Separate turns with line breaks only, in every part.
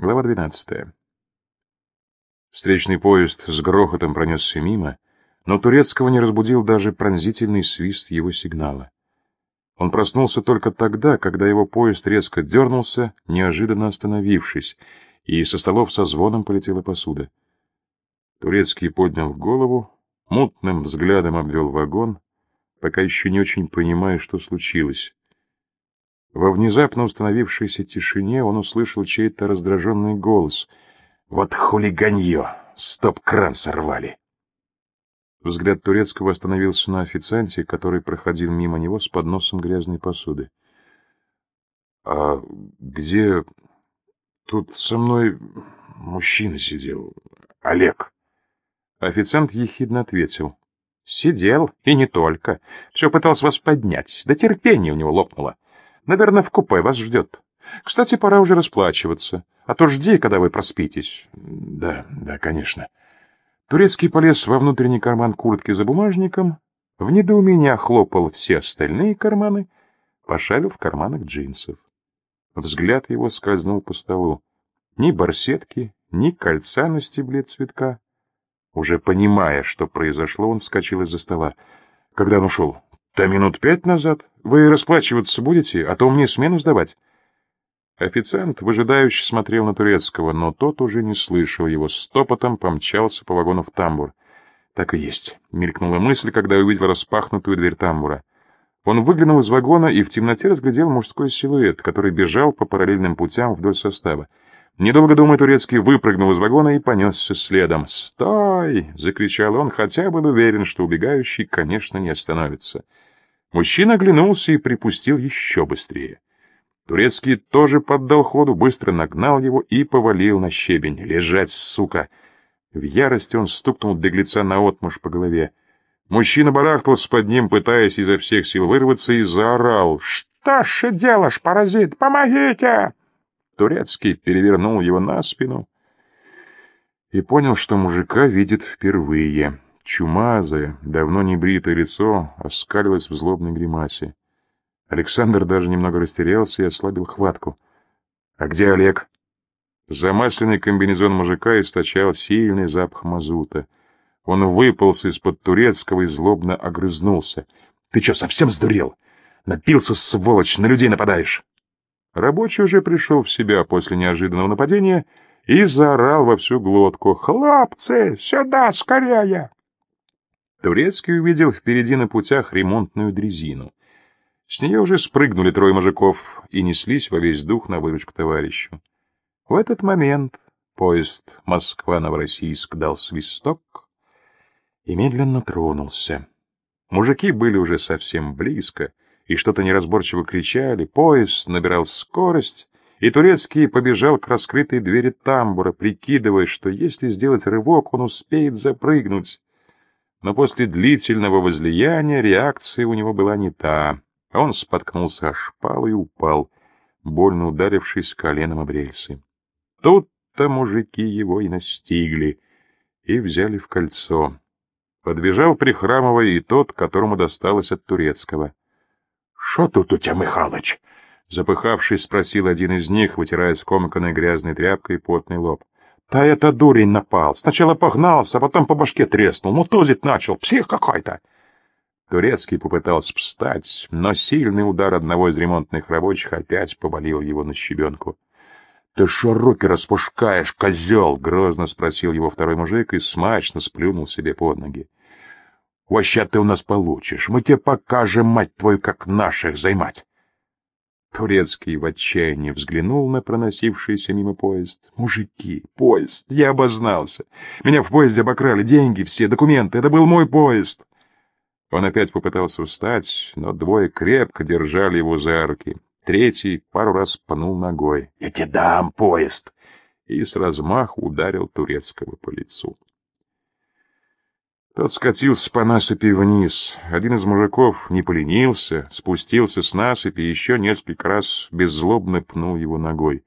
Глава 12. Встречный поезд с грохотом пронесся мимо, но Турецкого не разбудил даже пронзительный свист его сигнала. Он проснулся только тогда, когда его поезд резко дернулся, неожиданно остановившись, и со столов со звоном полетела посуда. Турецкий поднял голову, мутным взглядом обвел вагон, пока еще не очень понимая, что случилось. Во внезапно установившейся тишине он услышал чей-то раздраженный голос. «Вот хулиганье! Стоп-кран сорвали!» Взгляд турецкого остановился на официанте, который проходил мимо него с подносом грязной посуды. «А где... Тут со мной мужчина сидел. Олег». Официант ехидно ответил. «Сидел, и не только. Все пытался вас поднять. Да терпение у него лопнуло. Наверное, в купе вас ждет. Кстати, пора уже расплачиваться. А то жди, когда вы проспитесь. Да, да, конечно. Турецкий полез во внутренний карман куртки за бумажником, в недоумении хлопал все остальные карманы, пошарил в карманах джинсов. Взгляд его скользнул по столу. Ни барсетки, ни кольца на стебле цветка. Уже понимая, что произошло, он вскочил из-за стола. Когда он ушел? Да минут пять назад. Вы расплачиваться будете, а то мне смену сдавать. Официант выжидающе смотрел на турецкого, но тот уже не слышал его, стопотом помчался по вагону в тамбур. Так и есть, мелькнула мысль, когда увидел распахнутую дверь тамбура. Он выглянул из вагона и в темноте разглядел мужской силуэт, который бежал по параллельным путям вдоль состава. Недолго думая, турецкий выпрыгнул из вагона и понесся следом. «Стой!» — закричал он, хотя был уверен, что убегающий, конечно, не остановится. Мужчина оглянулся и припустил еще быстрее. Турецкий тоже поддал ходу, быстро нагнал его и повалил на щебень. «Лежать, сука!» В ярости он стукнул беглеца наотмашь по голове. Мужчина барахтался под ним, пытаясь изо всех сил вырваться, и заорал. «Что ж делаешь, паразит? Помогите!» Турецкий перевернул его на спину и понял, что мужика видит впервые. Чумазое, давно не бритое лицо оскалилось в злобной гримасе. Александр даже немного растерялся и ослабил хватку. «А где Олег?» Замасленный комбинезон мужика источал сильный запах мазута. Он выполз из-под турецкого и злобно огрызнулся. «Ты что, совсем сдурел? Напился, сволочь, на людей нападаешь!» Рабочий уже пришел в себя после неожиданного нападения и заорал во всю глотку. «Хлопцы, сюда, скорее!» Турецкий увидел впереди на путях ремонтную дрезину. С нее уже спрыгнули трое мужиков и неслись во весь дух на выручку товарищу. В этот момент поезд Москва-Новороссийск дал свисток и медленно тронулся. Мужики были уже совсем близко и что-то неразборчиво кричали, поезд набирал скорость, и Турецкий побежал к раскрытой двери тамбура, прикидывая, что если сделать рывок, он успеет запрыгнуть но после длительного возлияния реакция у него была не та. Он споткнулся о шпалу и упал, больно ударившись коленом об рельсы. Тут-то мужики его и настигли, и взяли в кольцо. Подбежал, прихрамывая, и тот, которому досталось от турецкого. — Что тут у тебя, Михалыч? — запыхавшись, спросил один из них, вытирая скомканной грязной тряпкой потный лоб. Да это дурень напал. Сначала погнался, а потом по башке треснул. Мутузить начал. Псих какой-то. Турецкий попытался встать, но сильный удар одного из ремонтных рабочих опять повалил его на щебенку. — Ты шо руки распушкаешь, козел? — грозно спросил его второй мужик и смачно сплюнул себе под ноги. — Вообще ты у нас получишь. Мы тебе покажем, мать твою, как наших займать. Турецкий в отчаянии взглянул на проносившийся мимо поезд. «Мужики, поезд! Я обознался! Меня в поезде обокрали, деньги, все документы! Это был мой поезд!» Он опять попытался встать, но двое крепко держали его за руки. Третий пару раз пнул ногой. «Я тебе дам поезд!» И с размаху ударил Турецкого по лицу. Тот скатился по насыпи вниз. Один из мужиков не поленился, спустился с насыпи и еще несколько раз беззлобно пнул его ногой.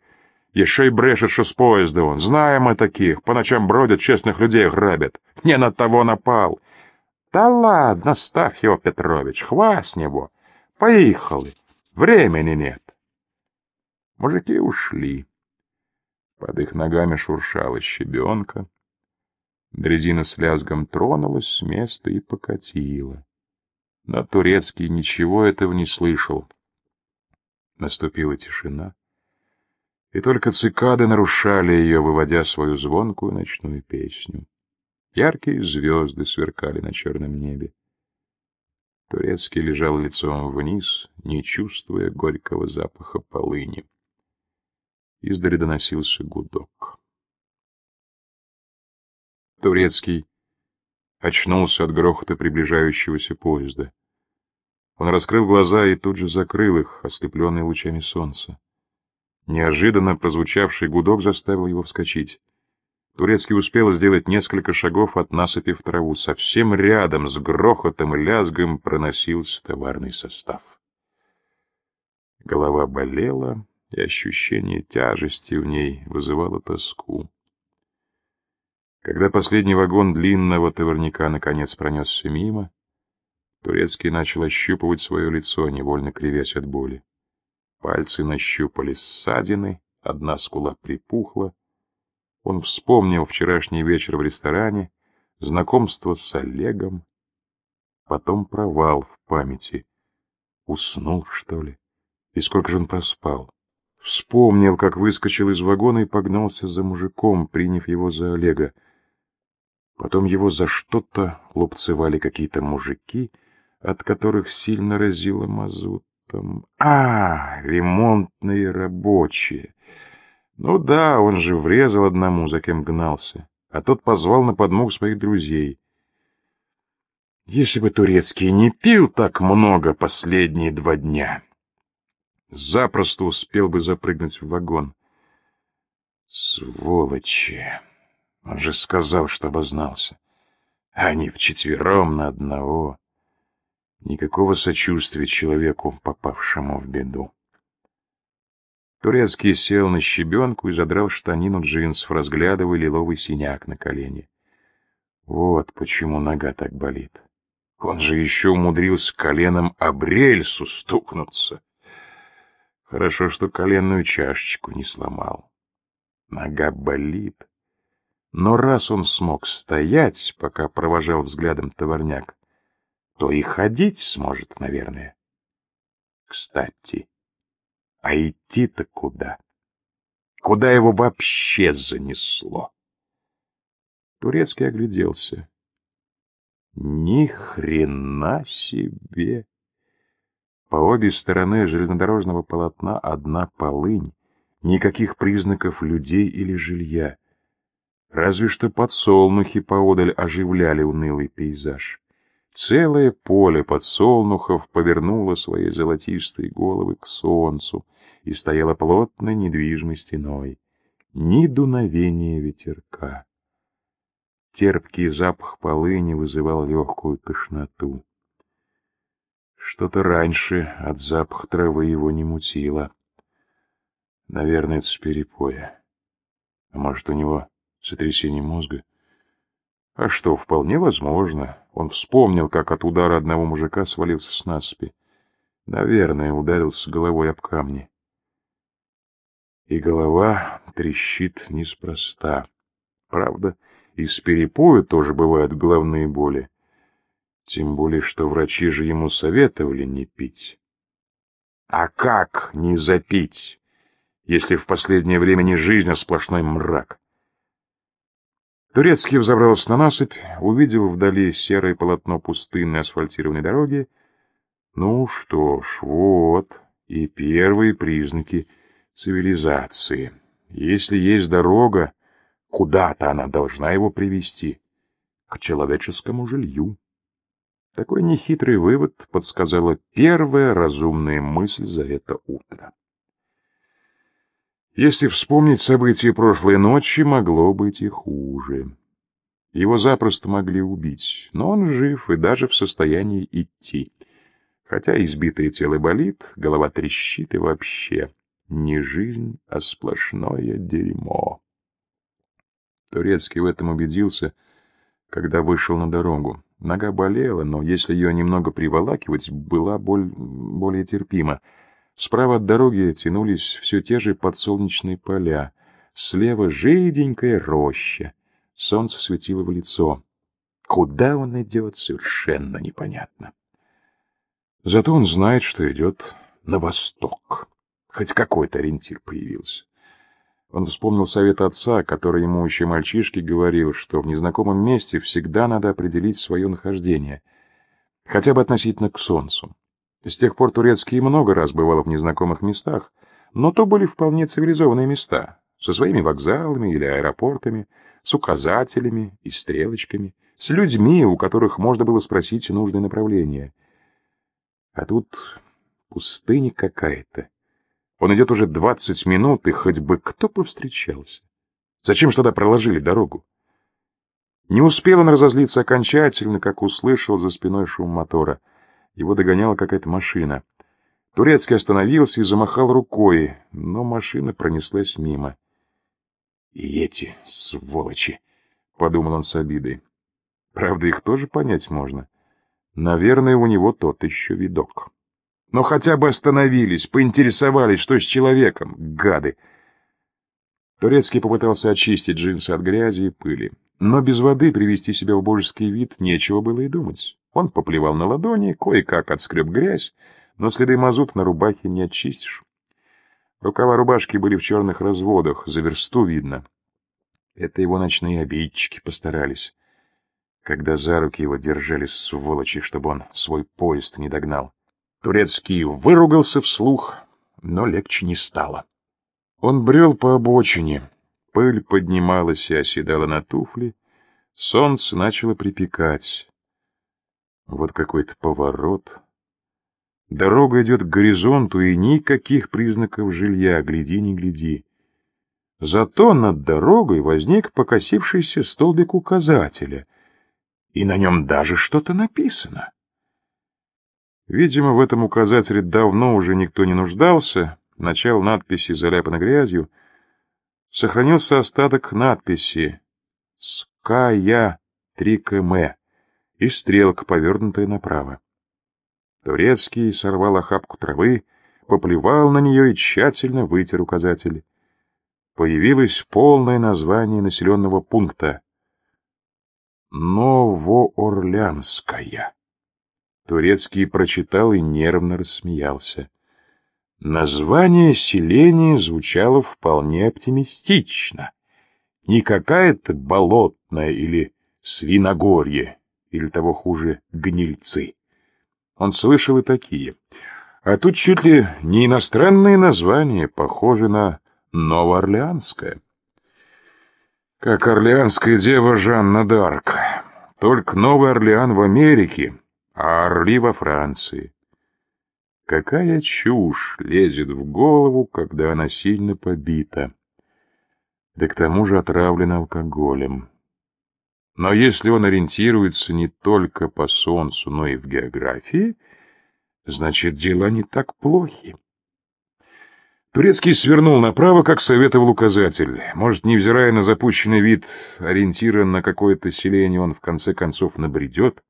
Еще и брешет, что с поезда он. Знаем мы таких. По ночам бродят, честных людей грабят. Не на того напал. Да ладно, ставь его, Петрович, хва него. Поехали. Времени нет. Мужики ушли. Под их ногами шуршала щебенка. Дрезина с лязгом тронулась с места и покатила. Но Турецкий ничего этого не слышал. Наступила тишина, и только цикады нарушали ее, выводя свою звонкую ночную песню. Яркие звезды сверкали на черном небе. Турецкий лежал лицом вниз, не чувствуя горького запаха полыни. Издали доносился гудок. Турецкий очнулся от грохота приближающегося поезда. Он раскрыл глаза и тут же закрыл их, ослепленные лучами солнца. Неожиданно прозвучавший гудок заставил его вскочить. Турецкий успел сделать несколько шагов от насыпи в траву. Совсем рядом с грохотом и лязгом проносился товарный состав. Голова болела, и ощущение тяжести в ней вызывало тоску. Когда последний вагон длинного товарника наконец пронесся мимо, Турецкий начал ощупывать свое лицо, невольно кривясь от боли. Пальцы нащупали ссадины, одна скула припухла. Он вспомнил вчерашний вечер в ресторане, знакомство с Олегом, потом провал в памяти. Уснул, что ли? И сколько же он проспал? Вспомнил, как выскочил из вагона и погнался за мужиком, приняв его за Олега. Потом его за что-то лупцевали какие-то мужики, от которых сильно разило мазутом. А, ремонтные рабочие. Ну да, он же врезал одному, за кем гнался, а тот позвал на подмогу своих друзей. Если бы Турецкий не пил так много последние два дня запросто успел бы запрыгнуть в вагон. Сволочи! Он же сказал, что обознался. Они вчетвером на одного. Никакого сочувствия человеку, попавшему в беду. Турецкий сел на щебенку и задрал штанину джинсов, разглядывая лиловый синяк на колене. Вот почему нога так болит. Он же еще умудрился коленом об рельсу стукнуться. Хорошо, что коленную чашечку не сломал. Нога болит. Но раз он смог стоять, пока провожал взглядом товарняк, то и ходить сможет, наверное. Кстати, а идти-то куда? Куда его вообще занесло? Турецкий огляделся. Ни хрена себе! По обе стороны железнодорожного полотна одна полынь, никаких признаков людей или жилья. Разве что подсолнухи поодаль оживляли унылый пейзаж. Целое поле подсолнухов повернуло свои золотистые головы к солнцу и стояло плотной недвижимой стеной. Ни дуновения ветерка. Терпкий запах полыни вызывал легкую тошноту. Что-то раньше от запаха травы его не мутило. Наверное, это с перепоя. А может, у него сотрясение мозга? А что, вполне возможно. Он вспомнил, как от удара одного мужика свалился с насыпи. Наверное, ударился головой об камни. И голова трещит неспроста. Правда, из перепоя тоже бывают головные боли. Тем более, что врачи же ему советовали не пить. А как не запить, если в последнее время не жизнь, а сплошной мрак? Турецкий взобрался на насыпь, увидел вдали серое полотно пустынной асфальтированной дороги. Ну что ж, вот и первые признаки цивилизации. Если есть дорога, куда-то она должна его привести, к человеческому жилью. Такой нехитрый вывод подсказала первая разумная мысль за это утро. Если вспомнить события прошлой ночи, могло быть и хуже. Его запросто могли убить, но он жив и даже в состоянии идти. Хотя избитое тело болит, голова трещит и вообще не жизнь, а сплошное дерьмо. Турецкий в этом убедился, когда вышел на дорогу. Нога болела, но если ее немного приволакивать, была боль более терпима. Справа от дороги тянулись все те же подсолнечные поля, Слева жиденькая роща. Солнце светило в лицо. Куда он идет, совершенно непонятно. Зато он знает, что идет на восток. Хоть какой-то ориентир появился. Он вспомнил совет отца, который ему еще мальчишке говорил, что в незнакомом месте всегда надо определить свое нахождение, хотя бы относительно к солнцу. С тех пор Турецкий много раз бывал в незнакомых местах, но то были вполне цивилизованные места, со своими вокзалами или аэропортами, с указателями и стрелочками, с людьми, у которых можно было спросить нужное направление. А тут пустыня какая-то. Он идет уже двадцать минут, и хоть бы кто повстречался. Зачем ж тогда проложили дорогу? Не успел он разозлиться окончательно, как услышал за спиной шум мотора. Его догоняла какая-то машина. Турецкий остановился и замахал рукой, но машина пронеслась мимо. «И эти сволочи!» — подумал он с обидой. Правда, их тоже понять можно. Наверное, у него тот еще видок. Но хотя бы остановились, поинтересовались, что с человеком, гады. Турецкий попытался очистить джинсы от грязи и пыли. Но без воды привести себя в божеский вид нечего было и думать. Он поплевал на ладони, кое-как отскреб грязь, но следы мазут на рубахе не очистишь. Рукава рубашки были в черных разводах, за версту видно. Это его ночные обидчики постарались, когда за руки его держали сволочи, чтобы он свой поезд не догнал. Турецкий выругался вслух, но легче не стало. Он брел по обочине, пыль поднималась и оседала на туфли, солнце начало припекать. Вот какой-то поворот. Дорога идет к горизонту, и никаких признаков жилья, гляди, не гляди. Зато над дорогой возник покосившийся столбик указателя, и на нем даже что-то написано. Видимо, в этом указателе давно уже никто не нуждался. Начало надписи заляпано грязью. Сохранился остаток надписи «Ская 3 км» и стрелка, повернутая направо. Турецкий сорвал охапку травы, поплевал на нее и тщательно вытер указатель. Появилось полное название населенного пункта — Новоорлянская. Турецкий прочитал и нервно рассмеялся. Название селения звучало вполне оптимистично. Не какая-то болотная или свиногорье, или того хуже, гнильцы. Он слышал и такие. А тут чуть ли не иностранные названия, похожи на Новоорлеанское. Как Орлеанская дева Жанна Д'Арк. Только Новый Орлеан в Америке, а Орли во Франции. Какая чушь лезет в голову, когда она сильно побита. Да к тому же отравлена алкоголем. Но если он ориентируется не только по Солнцу, но и в географии, значит, дела не так плохи. Турецкий свернул направо, как советовал указатель. Может, невзирая на запущенный вид ориентира на какое-то селение, он в конце концов набредет.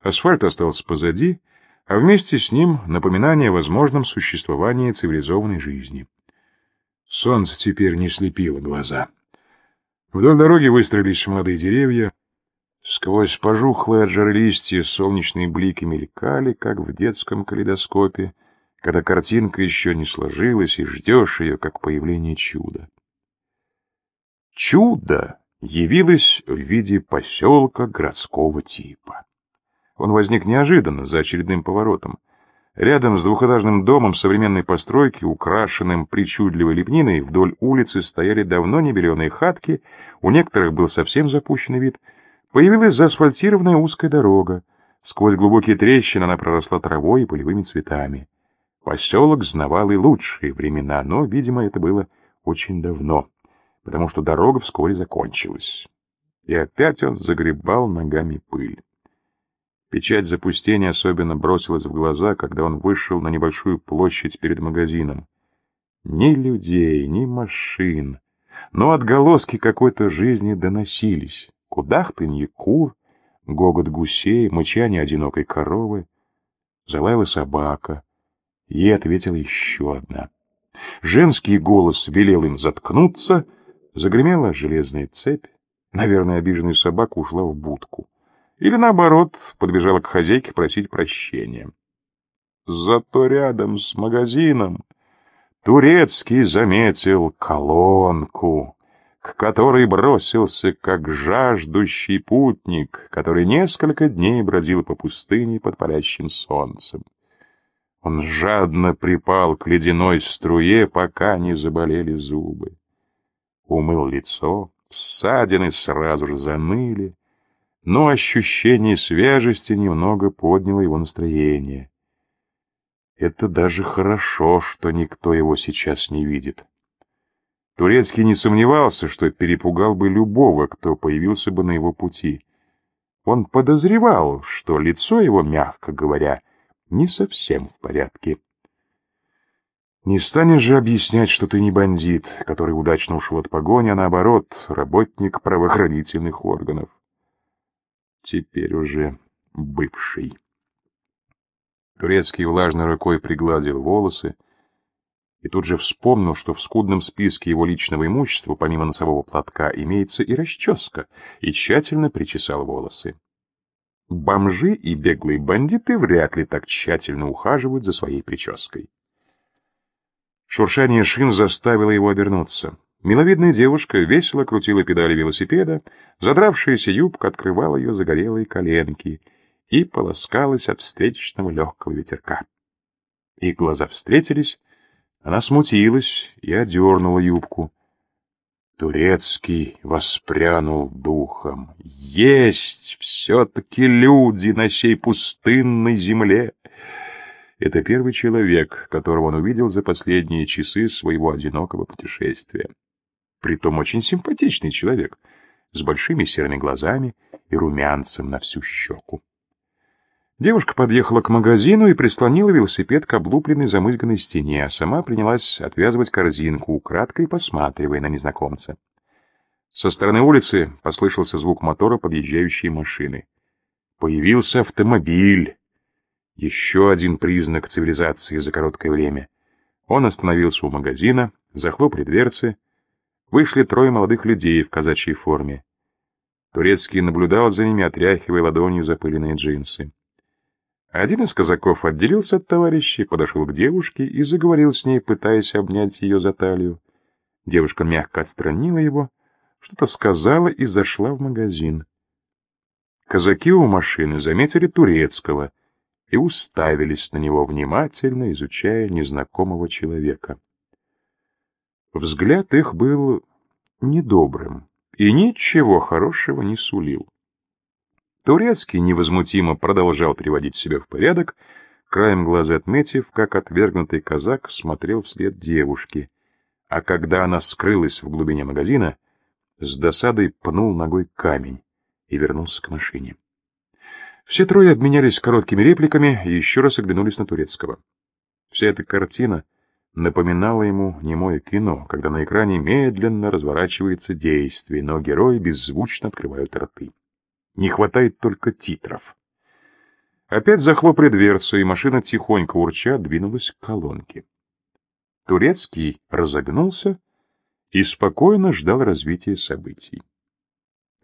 Асфальт остался позади, а вместе с ним напоминание о возможном существовании цивилизованной жизни. Солнце теперь не слепило глаза. Вдоль дороги выстроились молодые деревья. Сквозь пожухлые от жары листья солнечные блики мелькали, как в детском калейдоскопе, когда картинка еще не сложилась и ждешь ее, как появление чуда. Чудо явилось в виде поселка городского типа. Он возник неожиданно, за очередным поворотом. Рядом с двухэтажным домом современной постройки, украшенным причудливой лепниной, вдоль улицы стояли давно не беленые хатки, у некоторых был совсем запущенный вид. Появилась заасфальтированная узкая дорога. Сквозь глубокие трещины она проросла травой и полевыми цветами. Поселок знавал и лучшие времена, но, видимо, это было очень давно, потому что дорога вскоре закончилась. И опять он загребал ногами пыль. Печать запустения особенно бросилась в глаза, когда он вышел на небольшую площадь перед магазином. Ни людей, ни машин, но отголоски какой-то жизни доносились. Кудахтанье кур, гогот гусей, мычание одинокой коровы. Залаяла собака. Ей ответила еще одна. Женский голос велел им заткнуться, Загремела железная цепь. Наверное, обиженная собака ушла в будку. Или, наоборот, подбежала к хозяйке просить прощения. Зато рядом с магазином Турецкий заметил колонку, к которой бросился как жаждущий путник, который несколько дней бродил по пустыне под палящим солнцем. Он жадно припал к ледяной струе, пока не заболели зубы. Умыл лицо, ссадины сразу же заныли, но ощущение свежести немного подняло его настроение. Это даже хорошо, что никто его сейчас не видит. Турецкий не сомневался, что перепугал бы любого, кто появился бы на его пути. Он подозревал, что лицо его, мягко говоря, не совсем в порядке. Не станешь же объяснять, что ты не бандит, который удачно ушел от погони, а наоборот, работник правоохранительных органов. Теперь уже бывший. Турецкий влажной рукой пригладил волосы и тут же вспомнил, что в скудном списке его личного имущества, помимо носового платка, имеется и расческа, и тщательно причесал волосы. Бомжи и беглые бандиты вряд ли так тщательно ухаживают за своей прической. Шуршание шин заставило его обернуться. Миловидная девушка весело крутила педали велосипеда, задравшаяся юбка открывала ее загорелые коленки — и полоскалась от встречного легкого ветерка. Их глаза встретились, она смутилась и одернула юбку. Турецкий воспрянул духом. Есть все-таки люди на сей пустынной земле. Это первый человек, которого он увидел за последние часы своего одинокого путешествия. Притом очень симпатичный человек, с большими серыми глазами и румянцем на всю щеку. Девушка подъехала к магазину и прислонила велосипед к облупленной замызганной стене, а сама принялась отвязывать корзинку, украдкой посматривая на незнакомца. Со стороны улицы послышался звук мотора подъезжающей машины. Появился автомобиль. Еще один признак цивилизации за короткое время. Он остановился у магазина, захлопали дверцы. Вышли трое молодых людей в казачьей форме. Турецкий наблюдал за ними, отряхивая ладонью запыленные джинсы. Один из казаков отделился от товарищей, подошел к девушке и заговорил с ней, пытаясь обнять ее за талию. Девушка мягко отстранила его, что-то сказала и зашла в магазин. Казаки у машины заметили турецкого и уставились на него внимательно, изучая незнакомого человека. Взгляд их был недобрым и ничего хорошего не сулил. Турецкий невозмутимо продолжал приводить себя в порядок, краем глаза отметив, как отвергнутый казак смотрел вслед девушки, а когда она скрылась в глубине магазина, с досадой пнул ногой камень и вернулся к машине. Все трое обменялись короткими репликами и еще раз оглянулись на Турецкого. Вся эта картина напоминала ему немое кино, когда на экране медленно разворачивается действие, но герои беззвучно открывают рты. Не хватает только титров. Опять захлопали дверцу, и машина тихонько урча двинулась к колонке. Турецкий разогнулся и спокойно ждал развития событий.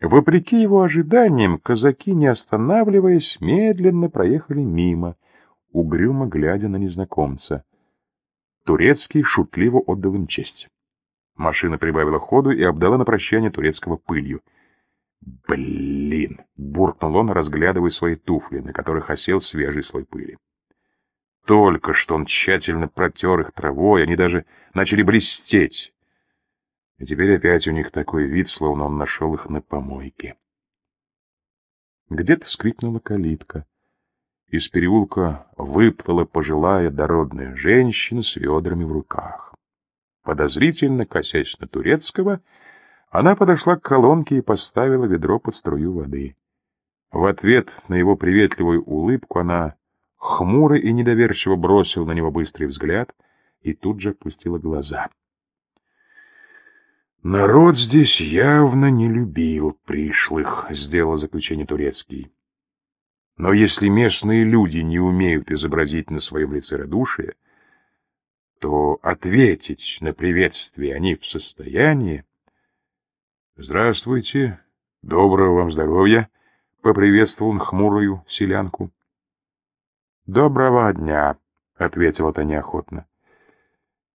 Вопреки его ожиданиям, казаки, не останавливаясь, медленно проехали мимо, угрюмо глядя на незнакомца. Турецкий шутливо отдал им честь. Машина прибавила ходу и обдала на прощание турецкого пылью — «Блин!» — буркнул он, разглядывая свои туфли, на которых осел свежий слой пыли. Только что он тщательно протер их травой, они даже начали блестеть. И теперь опять у них такой вид, словно он нашел их на помойке. Где-то скрипнула калитка. Из переулка выплыла пожилая дородная женщина с ведрами в руках. Подозрительно косясь на турецкого, она подошла к колонке и поставила ведро под струю воды. В ответ на его приветливую улыбку она хмуро и недоверчиво бросила на него быстрый взгляд и тут же опустила глаза. «Народ здесь явно не любил пришлых», — сделал заключение турецкий. «Но если местные люди не умеют изобразить на своем лице радушие, то ответить на приветствие они в состоянии, Здравствуйте, доброго вам здоровья, поприветствовал он хмурую селянку.
Доброго дня, ответила та неохотно.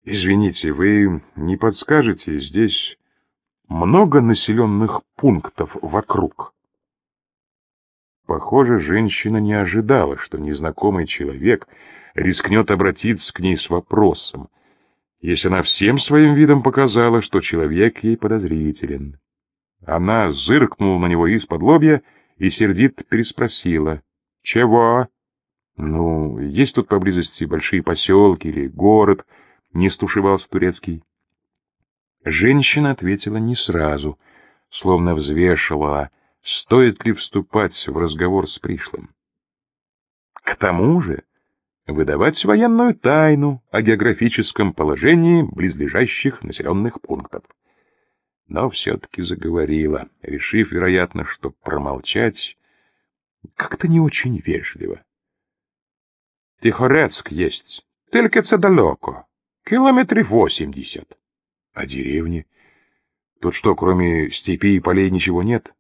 Извините, вы не подскажете, здесь много населенных пунктов вокруг? Похоже, женщина не ожидала, что незнакомый человек рискнет обратиться к ней с вопросом, если она всем своим видом показала, что человек ей подозрителен. Она зыркнула на него из-под лобья и сердито переспросила. «Чего?» «Ну, есть тут поблизости большие поселки или город?» — не стушевался турецкий. Женщина ответила не сразу, словно взвешивала, стоит ли вступать в разговор с пришлым. К тому же выдавать военную тайну о географическом положении близлежащих населенных пунктов. Но все-таки заговорила, решив, вероятно, что промолчать как-то не очень вежливо. Тихорецк есть, только це далеко, километров восемьдесят. А деревни? Тут что, кроме степи и полей ничего нет?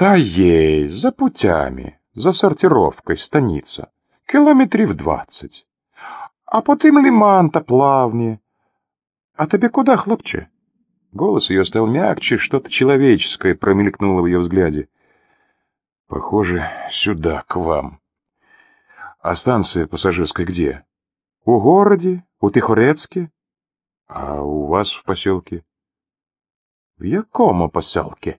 Та есть, за путями, за сортировкой станица. Километрів двадцять. А потім лиман та плавні. А тебе куда, хлопче? Голос ее стал мягче, что-то человеческое промелькнуло в ее взгляде. Похоже, сюда, к вам. А станция пассажирская где? У городе, у Тихорецке. А у вас в поселке? В якому поселке?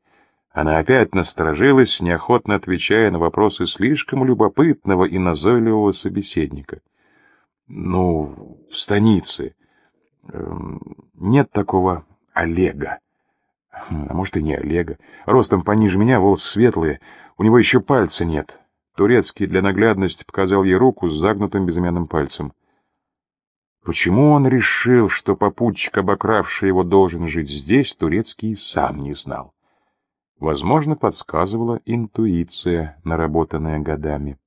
Она опять насторожилась, неохотно отвечая на вопросы слишком любопытного и назойливого собеседника. «Ну, в станице. Эм, нет такого Олега. Хм, а может и не Олега. Ростом пониже меня, волосы светлые, у него еще пальца нет». Турецкий для наглядности показал ей руку с загнутым безымянным пальцем. Почему он решил, что попутчик, обокравший его, должен жить здесь, Турецкий сам не знал. Возможно, подсказывала интуиция, наработанная годами.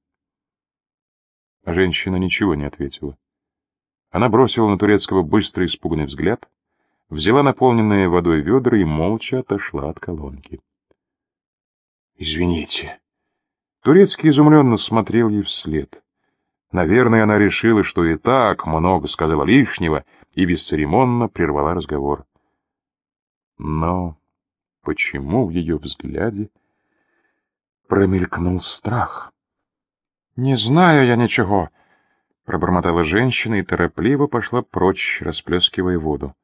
Женщина ничего не ответила. Она бросила на Турецкого быстрый испуганный взгляд, взяла наполненные водой ведра и молча отошла от колонки. «Извините». Турецкий изумленно смотрел ей вслед. Наверное, она решила, что и так много сказала лишнего, и бесцеремонно прервала разговор. Но почему в ее взгляде промелькнул страх. «Не знаю я ничего», — пробормотала женщина и торопливо пошла прочь, расплескивая воду.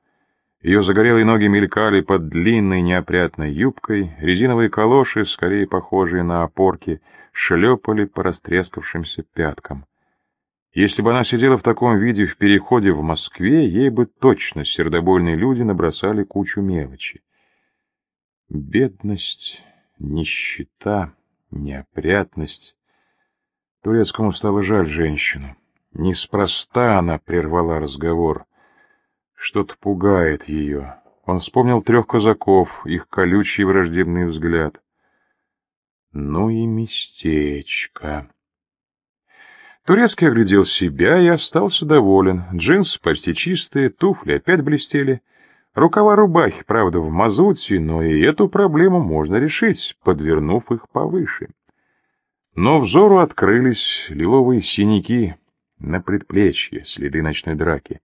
Ее загорелые ноги мелькали под длинной неопрятной юбкой, резиновые калоши, скорее похожие на опорки, шлепали по растрескавшимся пяткам. Если бы она сидела в таком виде в переходе в Москве, ей бы точно сердобольные люди набросали кучу мелочи. Бедность, нищета, неопрятность. Турецкому стало жаль женщину. Неспроста она прервала разговор. Что-то пугает ее. Он вспомнил трех казаков, их колючий враждебный взгляд. Ну и местечко. Турецкий оглядел себя и остался доволен. Джинсы почти чистые, туфли опять блестели. Рукава рубахи, правда, в мазуте, но и эту проблему можно решить, подвернув их повыше. Но взору открылись лиловые синяки на предплечье, следы ночной драки.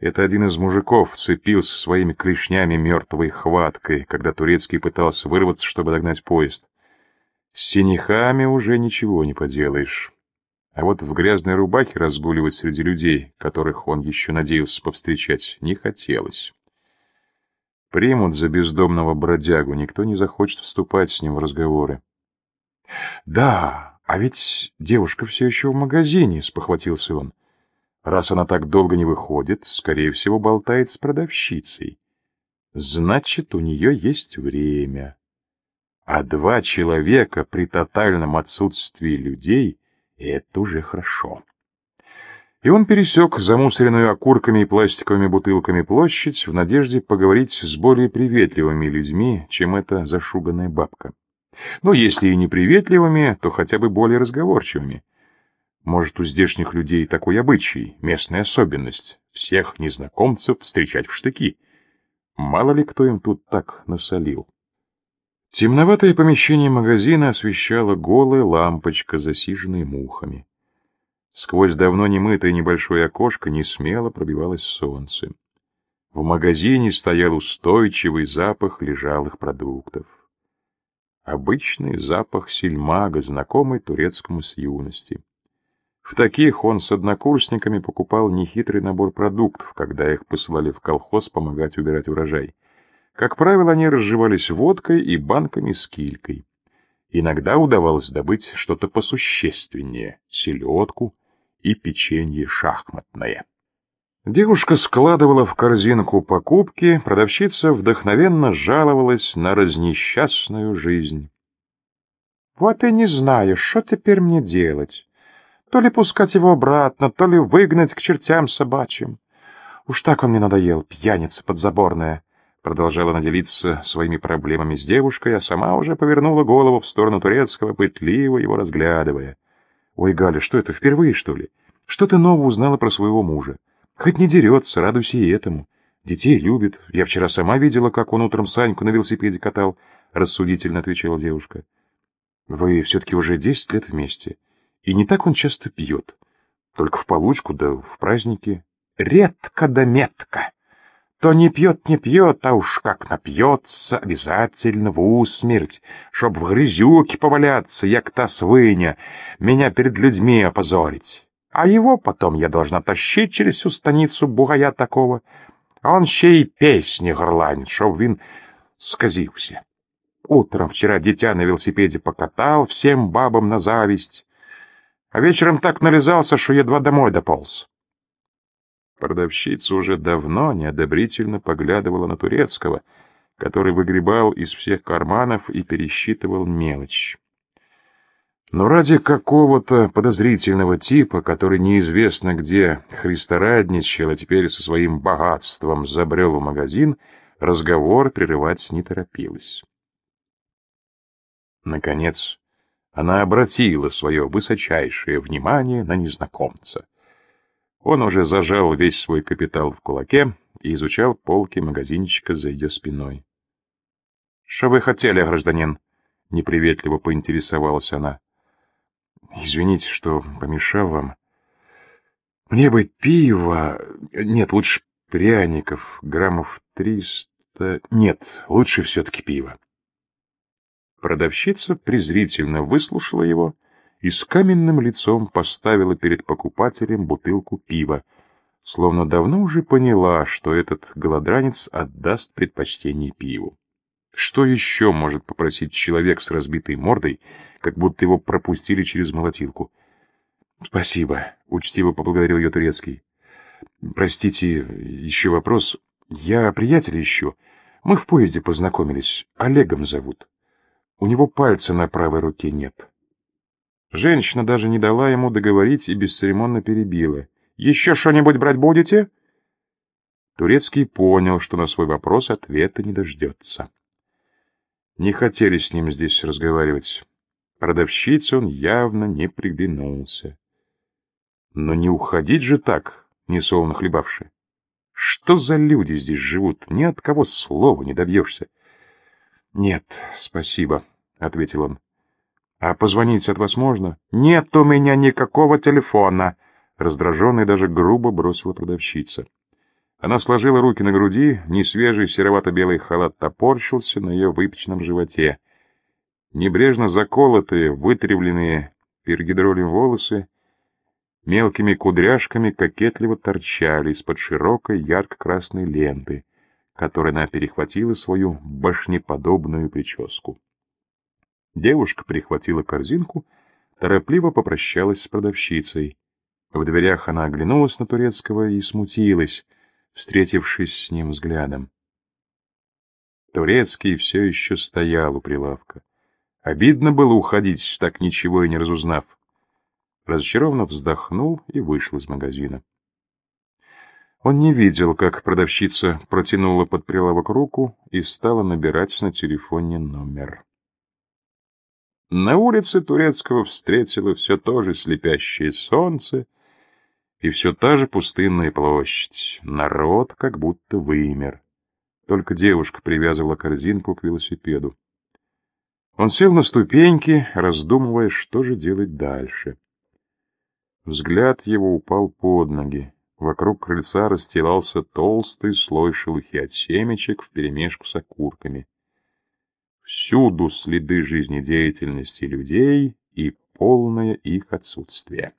Это один из мужиков цепился своими клешнями мертвой хваткой, когда Турецкий пытался вырваться, чтобы догнать поезд. С синяками уже ничего не поделаешь. А вот в грязной рубахе разгуливать среди людей, которых он еще надеялся повстречать, не хотелось. Примут за бездомного бродягу, никто не захочет вступать с ним в разговоры. «Да, а ведь девушка все еще в магазине», — спохватился он. «Раз она так долго не выходит, скорее всего, болтает с продавщицей. Значит, у нее есть время. А два человека при тотальном отсутствии людей — это уже хорошо. И он пересек замусоренную окурками и пластиковыми бутылками площадь в надежде поговорить с более приветливыми людьми, чем эта зашуганная бабка. Но если и не приветливыми, то хотя бы более разговорчивыми. Может, у здешних людей такой обычай, местная особенность — всех незнакомцев встречать в штыки. Мало ли кто им тут так насолил. Темноватое помещение магазина освещала голая лампочка, засиженная мухами. Сквозь давно немытое небольшое окошко не смело пробивалось солнце. В магазине стоял устойчивый запах лежалых продуктов. Обычный запах сельмага, знакомый турецкому с юности. В таких он с однокурсниками покупал нехитрый набор продуктов, когда их посылали в колхоз помогать убирать урожай. Как правило, они разживались водкой и банками с килькой. Иногда удавалось добыть что-то посущественнее — селедку и печенье шахматное. Девушка складывала в корзинку покупки, продавщица вдохновенно жаловалась на разнесчастную жизнь. «Вот и не знаю, что теперь мне делать. То ли пускать его обратно, то ли выгнать к чертям собачьим. Уж так он мне надоел, пьяница подзаборная». Продолжала она делиться своими проблемами с девушкой, а сама уже повернула голову в сторону турецкого, пытливо его разглядывая. «Ой, Галя, что это, впервые, что ли? Что ты нового узнала про своего мужа? Хоть не дерется, радуйся и этому. Детей любит. Я вчера сама видела, как он утром Саньку на велосипеде катал», — рассудительно отвечала девушка. «Вы все-таки уже десять лет вместе, и не так он часто пьет. Только в получку да в праздники. Редко да метко. То не пьет, не пьет, а уж как напьется, обязательно в усмерть, чтоб в грязюке поваляться, як та свиня, меня перед людьми опозорить. А его потом я должна тащить через всю станицу бугая такого. А он ще й песни горланит, чтоб він сказився. Утром вчера дитя на велосипеде покатал, всем бабам на зависть. А вечером так нализался, что едва домой дополз. Продавщица уже давно неодобрительно поглядывала на турецкого, который выгребал из всех карманов и пересчитывал мелочь. Но ради какого-то подозрительного типа, который неизвестно где христорадничал, а теперь со своим богатством забрел в магазин, разговор прерывать не торопилась. Наконец, она обратила свое высочайшее внимание на незнакомца — он уже зажал весь свой капитал в кулаке и изучал полки магазинчика за ее спиной. — Что вы хотели, гражданин? — неприветливо поинтересовалась она. — Извините, что помешал вам. Мне бы пива... Нет, лучше пряников, граммов триста... Нет, лучше все-таки пива. Продавщица презрительно выслушала его и с каменным лицом поставила перед покупателем бутылку пива, словно давно уже поняла, что этот голодранец отдаст предпочтение пиву. Что еще может попросить человек с разбитой мордой, как будто его пропустили через молотилку? «Спасибо», — учтиво поблагодарил ее турецкий. «Простите, еще вопрос. Я приятеля ищу. Мы в поезде познакомились. Олегом зовут. У него пальца на правой руке нет». Женщина даже не дала ему договорить и бесцеремонно перебила. «Еще что-нибудь брать будете?» Турецкий понял, что на свой вопрос ответа не дождется. Не хотели с ним здесь разговаривать. Продавщице он явно не приглянулся. Но не уходить же так, несолоно хлебавши. Что за люди здесь живут? Ни от кого слова не добьешься. — Нет, спасибо, — ответил он. «А позвонить от вас можно?» «Нет у меня никакого телефона!» Раздраженный даже грубо бросила продавщица. Она сложила руки на груди, несвежий серовато-белый халат топорщился на ее выпеченном животе. Небрежно заколотые, вытревленные пергидролем волосы мелкими кудряшками кокетливо торчали из-под широкой ярко-красной ленты, которой она перехватила свою башнеподобную прическу. Девушка прихватила корзинку, торопливо попрощалась с продавщицей. В дверях она оглянулась на Турецкого и смутилась, встретившись с ним взглядом. Турецкий все еще стоял у прилавка. Обидно было уходить, так ничего и не разузнав. Разочарованно вздохнул и вышел из магазина. Он не видел, как продавщица протянула под прилавок руку и стала набирать на телефоне номер. На улице Турецкого встретило все то же слепящее солнце и все та же пустынная площадь. Народ как будто вымер. Только девушка привязывала корзинку к велосипеду. Он сел на ступеньки, раздумывая, что же делать дальше. Взгляд его упал под ноги. Вокруг крыльца расстилался толстый слой шелухи от семечек вперемешку с окурками. Всюду следы жизнедеятельности людей и полное их отсутствие.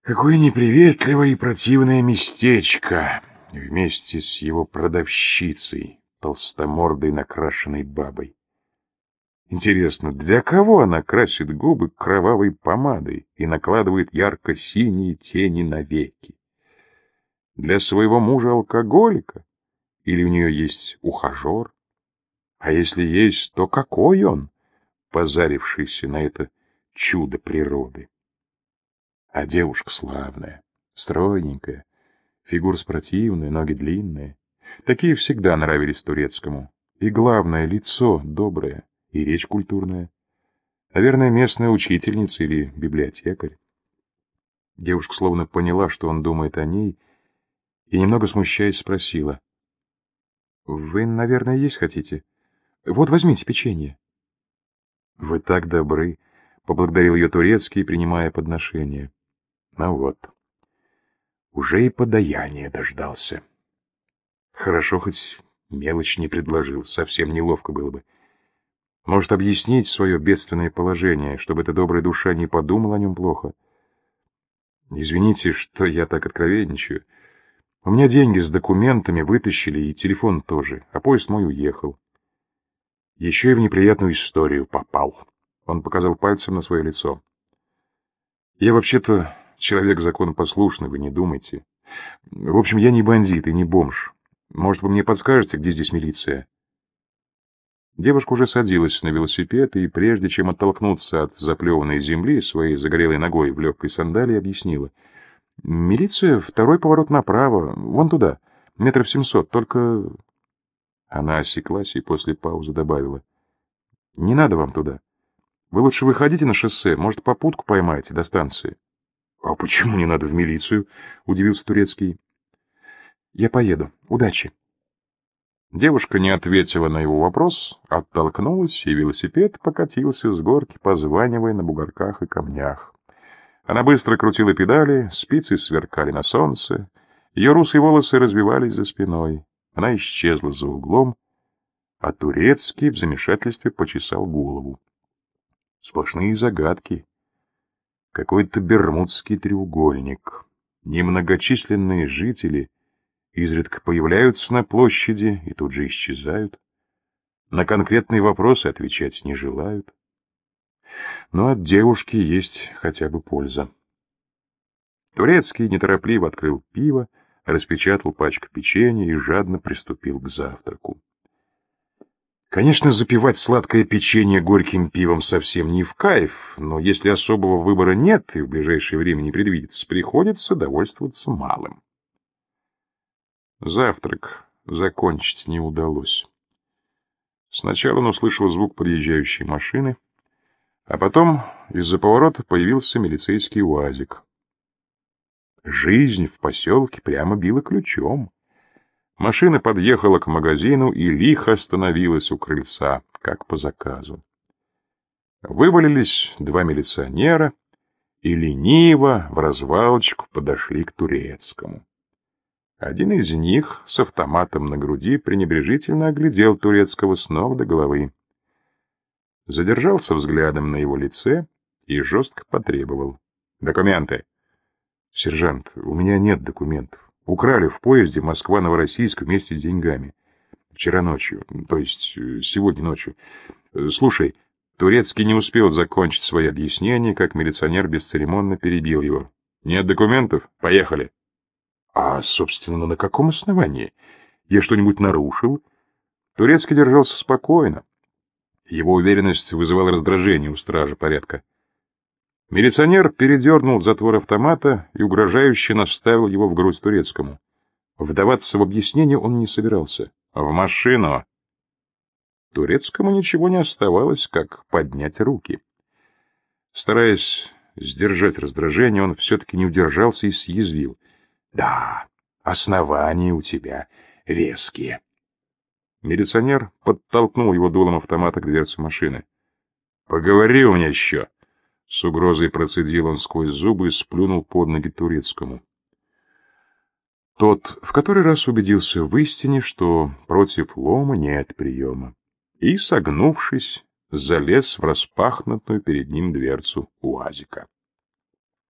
Какое неприветливое и противное местечко вместе с его продавщицей, толстомордой накрашенной бабой. Интересно, для кого она красит губы кровавой помадой и накладывает ярко-синие тени на веки? Для своего мужа-алкоголика? Или у нее есть ухажер? А если есть, то какой он, позарившийся на это чудо природы? А девушка славная, стройненькая, фигура спортивная, ноги длинные. Такие всегда нравились турецкому. И главное, лицо доброе и речь культурная. Наверное, местная учительница или библиотекарь. Девушка словно поняла, что он думает о ней, и, немного смущаясь, спросила. «Вы, наверное, есть хотите? Вот возьмите печенье». «Вы так добры», — поблагодарил ее турецкий, принимая подношение. «Ну вот, уже и подаяние дождался». Хорошо, хоть мелочь не предложил, совсем неловко было бы. Может объяснить свое бедственное положение, чтобы эта добрая душа не подумала о нем плохо. Извините, что я так откровенничаю. У меня деньги с документами вытащили, и телефон тоже, а поезд мой уехал. Еще и в неприятную историю попал. Он показал пальцем на свое лицо. Я вообще-то человек законопослушный, вы не думайте. В общем, я не бандит и не бомж. Может, вы мне подскажете, где здесь милиция? Девушка уже садилась на велосипед и, прежде чем оттолкнуться от заплеванной земли своей загорелой ногой в легкой сандалии, объяснила. «Милиция, второй поворот направо, вон туда, метров семьсот, только...» Она осеклась и после паузы добавила. «Не надо вам туда. Вы лучше выходите на шоссе, может, попутку поймаете до станции». «А почему не надо в милицию?» — удивился Турецкий. «Я поеду. Удачи». Девушка не ответила на его вопрос, оттолкнулась, и велосипед покатился с горки, позванивая на бугорках и камнях. Она быстро крутила педали, спицы сверкали на солнце, ее русые волосы развивались за спиной. Она исчезла за углом, а Турецкий в замешательстве почесал голову. Сплошные загадки. Какой-то бермудский треугольник. Немногочисленные жители — изредка появляются на площади и тут же исчезают. На конкретные вопросы отвечать не желают. Но от девушки есть хотя бы польза. Турецкий неторопливо открыл пиво, распечатал пачку печенья и жадно приступил к завтраку. Конечно, запивать сладкое печенье горьким пивом совсем не в кайф, но если особого выбора нет и в ближайшее время не предвидится, приходится довольствоваться малым. Завтрак закончить не удалось. Сначала он услышал звук подъезжающей машины, а потом из-за поворота появился милицейский УАЗик. Жизнь в поселке прямо била ключом. Машина подъехала к магазину и лихо остановилась у крыльца, как по заказу. Вывалились два милиционера и лениво в развалочку подошли к турецкому. Один из них с автоматом на груди пренебрежительно оглядел турецкого с ног до головы. Задержался взглядом на его лице и жестко потребовал. «Документы!» «Сержант, у меня нет документов. Украли в поезде Москва-Новороссийск вместе с деньгами. Вчера ночью, то есть э, сегодня ночью. Слушай, Турецкий не успел закончить свои объяснения, как милиционер бесцеремонно перебил его. «Нет документов? Поехали!» А, собственно, на каком основании? Я что-нибудь нарушил? Турецкий держался спокойно. Его уверенность вызывала раздражение у стража порядка. Милиционер передернул затвор автомата и угрожающе наставил его в грудь турецкому. Вдаваться в объяснение он не собирался. «В машину!» Турецкому ничего не оставалось, как поднять руки. Стараясь сдержать раздражение, он все-таки не удержался и съязвил. Да, основания у тебя резкие. Милиционер подтолкнул его дулом автомата к дверце машины. «Поговори у меня еще!» С угрозой процедил он сквозь зубы и сплюнул под ноги турецкому. Тот в который раз убедился в истине, что против лома нет приема, и, согнувшись, залез в распахнутую перед ним дверцу УАЗика.